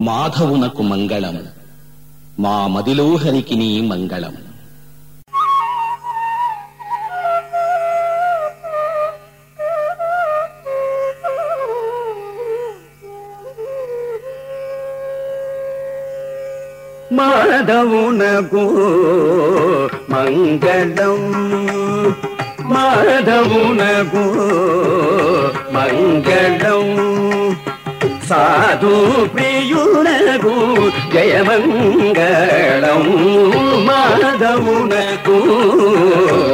మాధవునకు మంగళం. మా మదిలోహరికి నీ మంగళం. మాధవునకు మంగళం. మాధవునకు మంగళం. సాధు ప్రియునకు జయమంగళం. మాధవునకు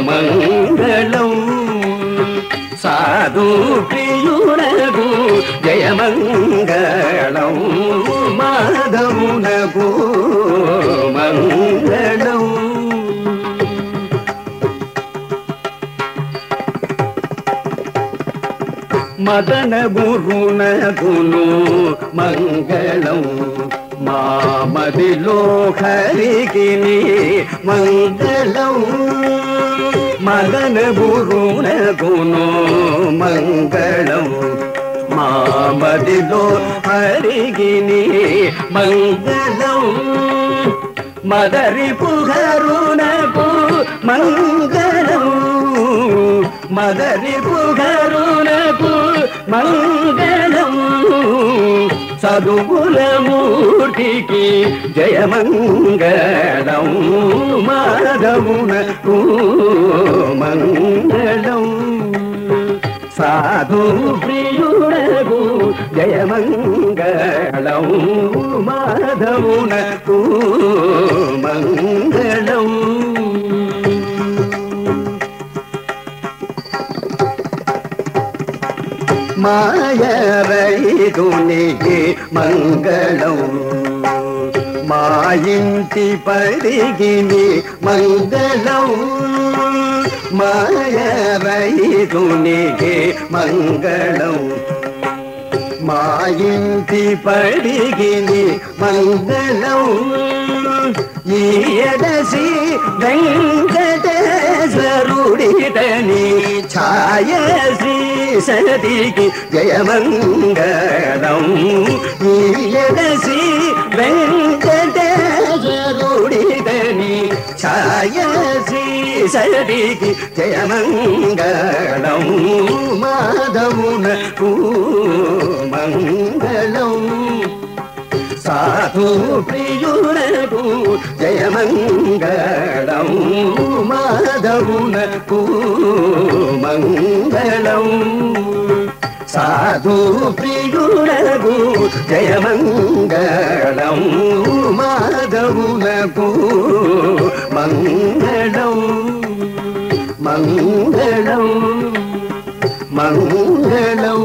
మంగళం. సాధు ప్రియునకు జయమంగళం. మాధవునకు మంగళం. మదన గురునగును మంగళం. మా మదిలో హరికి మంగళం. మదన గురునగును మంగళం. మా మదిలో హరికి మంగళం. మదరి పుగరునకు మంగళం. మదరి పుగరునకు మంగళం చదువుల మూర్తికి జయమంగళం మాధవునకు మంగళం. సాధు ప్రియుడకు జయమంగళం మాధవునకు మాయరైదునికి మంగళం. మా ఇంటి పరిగిని మంగళం. మాయరైదునికి మంగళం. మా ఇంటి పడిగిని మంగళం. ఈ ఎడసి వెంకటేశ్వరుడితని ఛాయ సతికి జయమంగళం. ఈ ఎడసి వెంకటేశ్వరుడితని ఛాయ శ్రీ సతికి జయమంగళం. మాధవున మంగళం సాధు ప్రియునకు జయమంగళం. మాధవునకు మంగళం సాధు ప్రియునకు జయమంగళం మాధవునకు మంగళం మంగళం మంగళం.